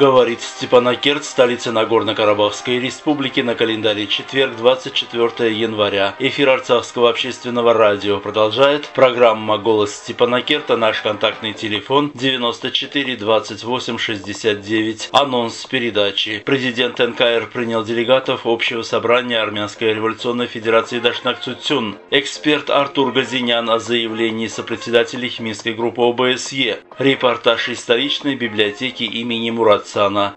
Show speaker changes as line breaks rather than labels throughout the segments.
Говорит Степанакерт, столица Нагорно-Карабахской республики, на календаре четверг, 24 января. Эфир Арцахского общественного радио продолжает. Программа «Голос Степанакерта», наш контактный телефон 94 28 69. Анонс передачи. Президент НКР принял делегатов общего собрания Армянской революционной федерации Дашнак Цуцюн. Эксперт Артур Газинян о заявлении сопредседателей Хминской группы ОБСЕ. Репортаж из столичной библиотеки имени Мурат Оксана.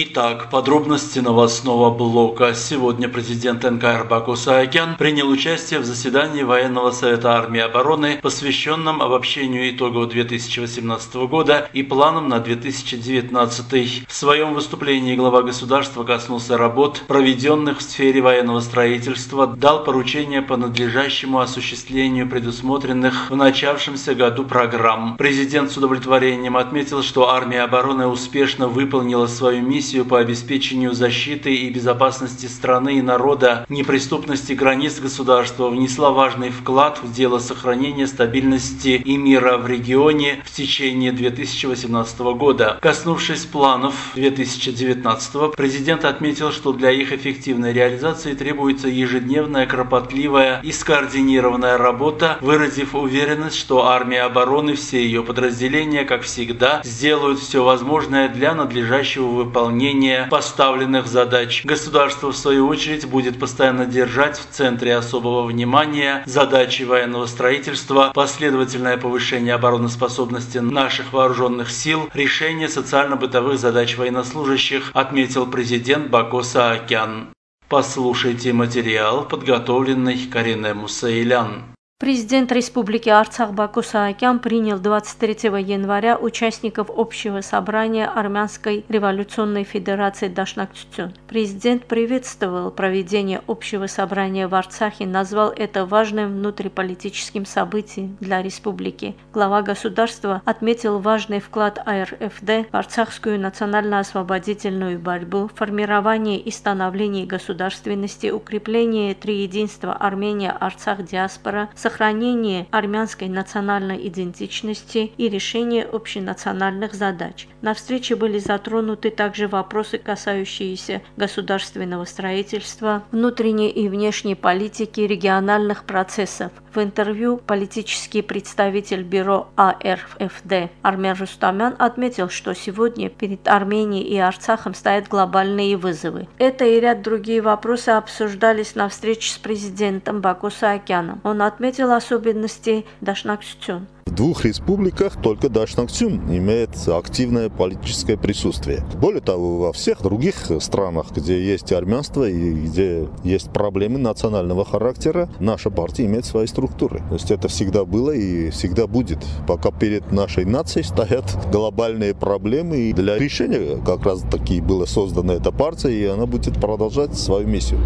Итак, подробности новостного блока. Сегодня президент НКР Баку Саакян принял участие в заседании Военного совета армии обороны, посвященном обобщению итогов 2018 года и планам на 2019. В своем выступлении глава государства коснулся работ, проведенных в сфере военного строительства, дал поручение по надлежащему осуществлению предусмотренных в начавшемся году программ. Президент с удовлетворением отметил, что армия обороны успешно выполнила свою миссию миссию по обеспечению защиты и безопасности страны и народа, неприступности границ государства внесла важный вклад в дело сохранения стабильности и мира в регионе в течение 2018 года. Коснувшись планов 2019, президент отметил, что для их эффективной реализации требуется ежедневная, кропотливая и скоординированная работа, выразив уверенность, что армия обороны, все ее подразделения, как всегда, сделают все возможное для надлежащего выполнения выполнения поставленных задач. Государство, в свою очередь, будет постоянно держать в центре особого внимания задачи военного строительства, последовательное повышение обороноспособности наших вооруженных сил, решение социально-бытовых задач военнослужащих, отметил президент Бако Саакян. Послушайте материал, подготовленный Карине Мусаилян.
Президент Республики Арцах Баку Саакян принял 23 января участников общего собрания Армянской революционной федерации Дашнакцутюн. Президент приветствовал проведение общего собрания в Арцахе, назвал это важным внутриполитическим событием для республики. Глава государства отметил важный вклад АРФД в арцахскую национально-освободительную борьбу, формирование и становление государственности, укрепление триединства Армения-Арцах-диаспора, сохранение армянской национальной идентичности и решение общенациональных задач. На встрече были затронуты также вопросы, касающиеся государственного строительства, внутренней и внешней политики, региональных процессов. В интервью политический представитель бюро АРФД Армен Рустамян отметил, что сегодня перед Арменией и Арцахом стоят глобальные вызовы. Это и ряд другие вопросы обсуждались на встрече с президентом Баку Саакяном. Он отметил, отметил особенности Дашнаксютюн.
В двух республиках только Дашнакцюн имеет активное политическое присутствие. Более того, во всех других странах, где есть армянство и где есть проблемы национального характера, наша партия имеет свои структуры. То есть это всегда было и всегда будет, пока перед нашей нацией стоят глобальные проблемы. И для решения как раз таки была создана эта партия, и она будет продолжать свою миссию.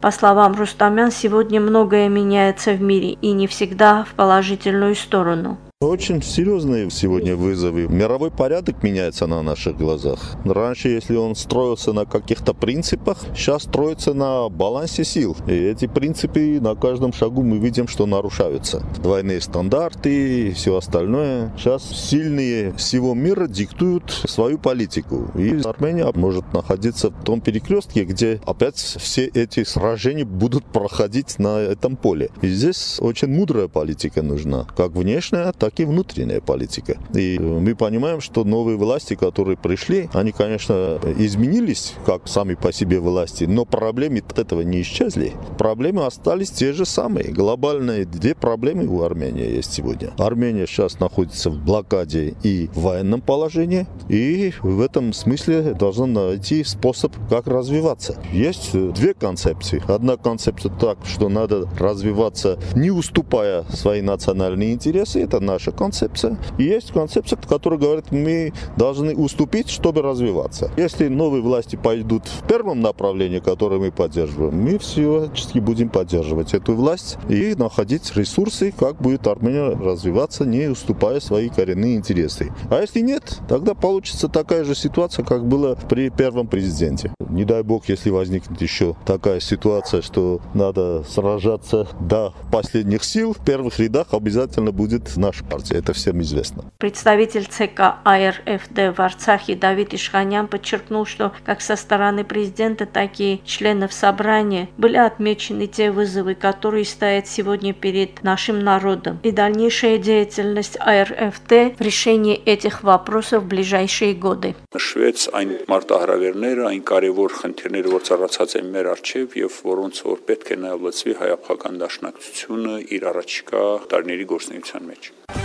По словам Рустамян, сегодня многое меняется в мире и не всегда в положительную сторону.
Очень серьезные сегодня вызовы. Мировой порядок меняется на наших глазах. Раньше, если он строился на каких-то принципах, сейчас строится на балансе сил. И эти принципы на каждом шагу мы видим, что нарушаются. Двойные стандарты и все остальное. Сейчас сильные всего мира диктуют свою политику. И Армения может находиться в том перекрестке, где опять все эти сражения будут проходить на этом поле. И здесь очень мудрая политика нужна. Как внешняя, так так и внутренняя политика. И мы понимаем, что новые власти, которые пришли, они, конечно, изменились, как сами по себе власти, но проблемы от этого не исчезли. Проблемы остались те же самые. Глобальные две проблемы у Армении есть сегодня. Армения сейчас находится в блокаде и в военном положении, и в этом смысле должна найти способ, как развиваться. Есть две концепции. Одна концепция так, что надо развиваться, не уступая свои национальные интересы, это наш наша концепция. И есть концепция, которая говорит, мы должны уступить, чтобы развиваться. Если новые власти пойдут в первом направлении, которое мы поддерживаем, мы всячески будем поддерживать эту власть и находить ресурсы, как будет Армения развиваться, не уступая свои коренные интересы. А если нет, тогда получится такая же ситуация, как было при первом президенте. Не дай бог, если возникнет еще такая ситуация, что надо сражаться до последних сил, в первых рядах обязательно будет наша партия. Это всем известно.
Представитель ЦК АРФД в Арцахе Давид Ишханян подчеркнул, что как со стороны президента, так и членов собрания были отмечены те вызовы, которые стоят сегодня перед нашим народом, и дальнейшая деятельность АРФТ в решении этих вопросов в ближайшие годы.
Նշվեց այն մարտահրավերները, այն կարևոր խնդիրները, որ ծառացած են մեր արչև եւ որոնց որ պետք է նայավլացվի հայապական դաշնակցությունը իր առաջիկա տարիների գործունեության մեջ։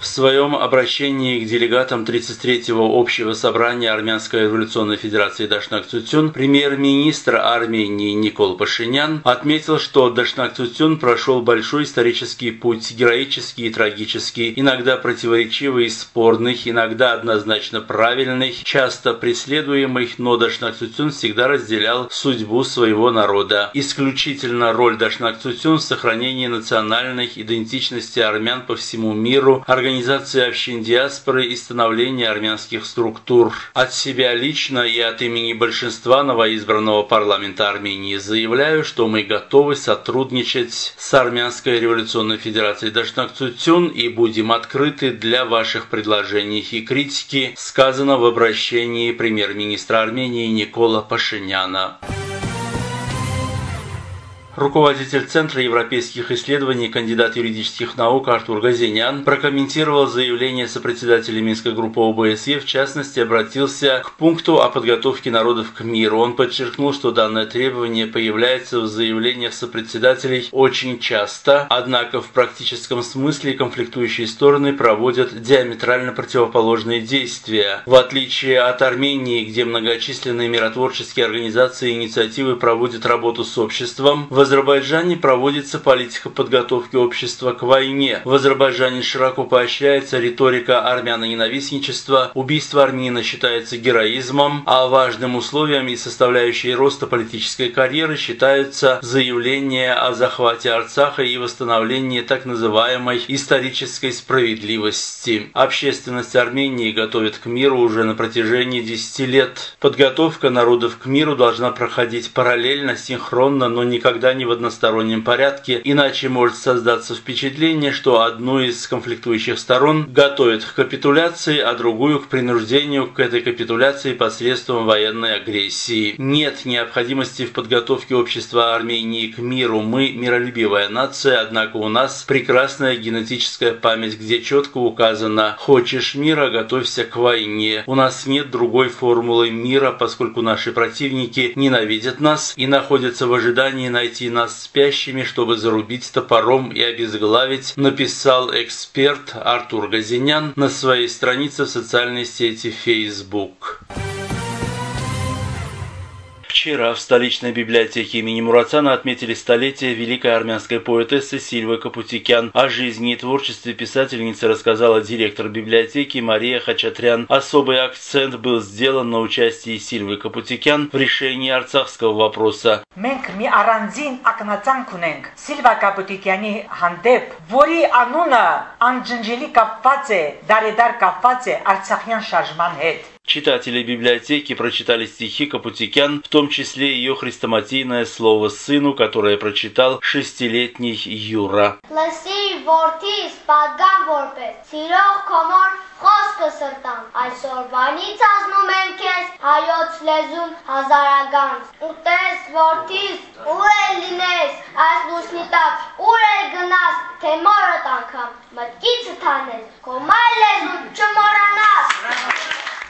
в своем обращении к делегатам 33-го общего собрания Армянской революционной федерации Дашнак Цутюн премьер-министр Армении Никол Пашинян отметил, что Дашнак Цутюн прошел большой исторический путь, героический и трагический, иногда противоречивый и спорных, иногда однозначно правильных, часто преследуемых, но Дашнак Цутюн всегда разделял судьбу своего народа. Исключительно роль Дашнак Цутюн в сохранении национальной идентичности армян по всему миру, организации общин диаспоры и становления армянских структур. От себя лично и от имени большинства новоизбранного парламента Армении заявляю, что мы готовы сотрудничать с Армянской революционной федерацией Дашнакцутюн и будем открыты для ваших предложений и критики, сказано в обращении премьер-министра Армении Никола Пашиняна. Руководитель Центра европейских исследований, кандидат юридических наук Артур Газинян прокомментировал заявление сопредседателя Минской группы ОБСЕ, в частности, обратился к пункту о подготовке народов к миру. Он подчеркнул, что данное требование появляется в заявлениях сопредседателей очень часто, однако в практическом смысле конфликтующие стороны проводят диаметрально противоположные действия. В отличие от Армении, где многочисленные миротворческие организации и инициативы проводят работу с обществом, Азербайджане проводится политика подготовки общества к войне. В Азербайджане широко поощряется риторика армяно-ненавистничества, убийство армянина считается героизмом, а важным условием и составляющей роста политической карьеры считаются заявления о захвате Арцаха и восстановлении так называемой исторической справедливости. Общественность Армении готовит к миру уже на протяжении 10 лет. Подготовка народов к миру должна проходить параллельно, синхронно, но никогда не в одностороннем порядке, иначе может создаться впечатление, что одну из конфликтующих сторон готовит к капитуляции, а другую к принуждению к этой капитуляции посредством военной агрессии. Нет необходимости в подготовке общества Армении к миру. Мы миролюбивая нация, однако у нас прекрасная генетическая память, где четко указано «хочешь мира, готовься к войне». У нас нет другой формулы мира, поскольку наши противники ненавидят нас и находятся в ожидании найти нас спящими, чтобы зарубить топором и обезглавить, написал эксперт Артур Газинян на своей странице в социальной сети Facebook. Вчера в столичной библиотеке имени Мурацана отметили столетие великой армянской поэтессы Сильвы Капутикян. О жизни и творчестве писательницы рассказала директор библиотеки Мария Хачатрян. Особый акцент был сделан на участии Сильвы Капутикян в решении арцахского вопроса.
Մենք մի առանձին ակնածանք ունենք Սիլվա Կապուտիկյանի հանդեպ, որի անունը անջնջելի կապված է, դարեդար կապված է Արցախյան շարժման հետ։
Читатели библиотеки прочитали стихи Капутикян, в том числе ее хрестоматийное слово сыну, которое прочитал шестилетний Юра.
Լսի որդիս պատգամ որպես սիրող կոմոր խոսքը սրտան այսօրվանից ազնում եմ քեզ հայոց լեզուն հազարագանց ուտես որդիս ուր է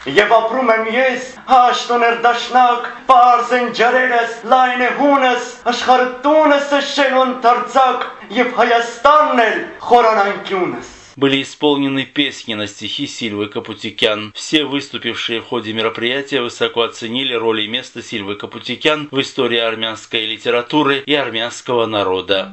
Եվ ապրում եմ ես, հաշտոներ դաշնակ, պարզեն ջարերս, լայն է հունս, աշխարը տունս շենոն թարցակ, և Հայաստանն էլ խորանանկյունս։
были исполнены песни на стихи Сильвы Капутикян. Все выступившие в ходе мероприятия высоко оценили роль и место Сильвы Капутикян в истории армянской литературы и армянского народа.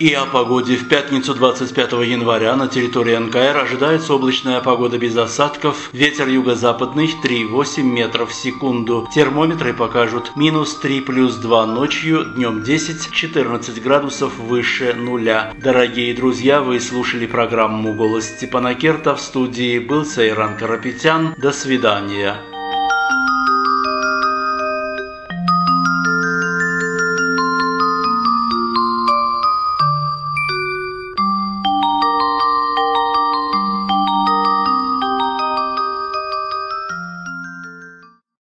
И о погоде. В пятницу 25 января на территории НКР ожидается облачная погода без осадков. Ветер юго-западный 3,8 метров в секунду. Термометры покажут минус 3 плюс 2 ночью, днем 10-14 градусов выше нуля. Дорогие друзья, вы слушали программу «Голос Степана Керта». В студии был Сейран Карапетян. До свидания.